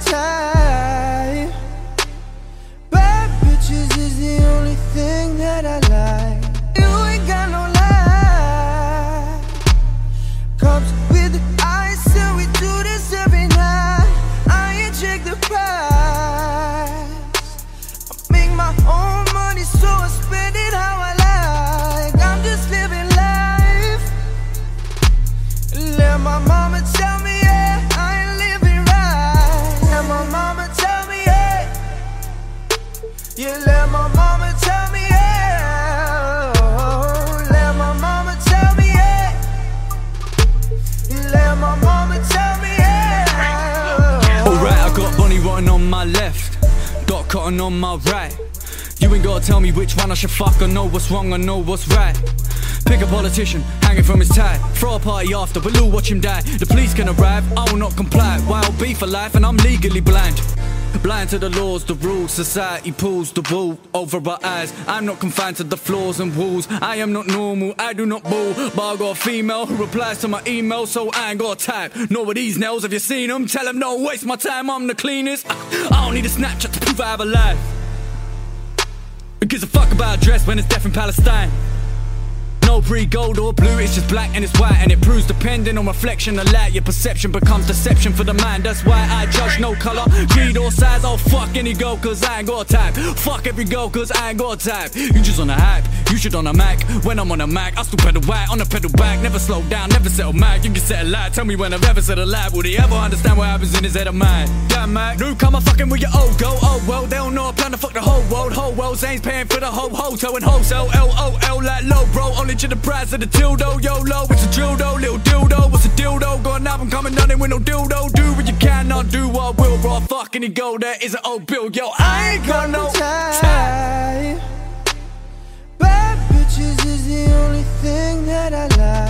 type. Got Bonnie on my left, Dot Cotton on my right. You ain't gotta tell me which one I should fuck. I know what's wrong, I know what's right. Pick a politician, hanging from his tie. Throw a party after, but Lou watch him die. The police can arrive, I will not comply. Wild be for life, and I'm legally blind. Blind to the laws, the rules, society pulls the wool over our eyes. I'm not confined to the floors and walls. I am not normal, I do not bull. But I got a female who replies to my email, so I ain't got type. Nor what these nails, have you seen them? Tell them don't waste my time, I'm the cleanest. I don't need a Snapchat to prove I have a life. Who gives a fuck about dress when it's death in Palestine? No pre-gold or blue, it's just black and it's white And it proves depending on reflection of light Your perception becomes deception for the mind. That's why I judge no color, creed or size. Oh fuck any girl cause I ain't got a type. Fuck every girl cause I ain't got a type. You just on a hype, you should on a Mac. When I'm on a Mac, I still pedal white On a pedal back, never slow down, never settle Mac You can set a lie, tell me when I've ever said a lie. Would he ever understand what happens in his head of mine? Damn Mac, newcomer fucking with your old girl. Oh well, they don't know I plan to fuck the whole world. Whole world, Zayn's paying for the whole hotel and wholesale L-O-L like low bro, only to the price of the tildo YOLO, it's a though, little dildo. What's a dildo? Got an album coming in with no dildo. Do what you can, not do what I will. Bro, fuck any go, there is an old bill Yo, I ain't got no time. time. Bad bitches is the only thing that I like.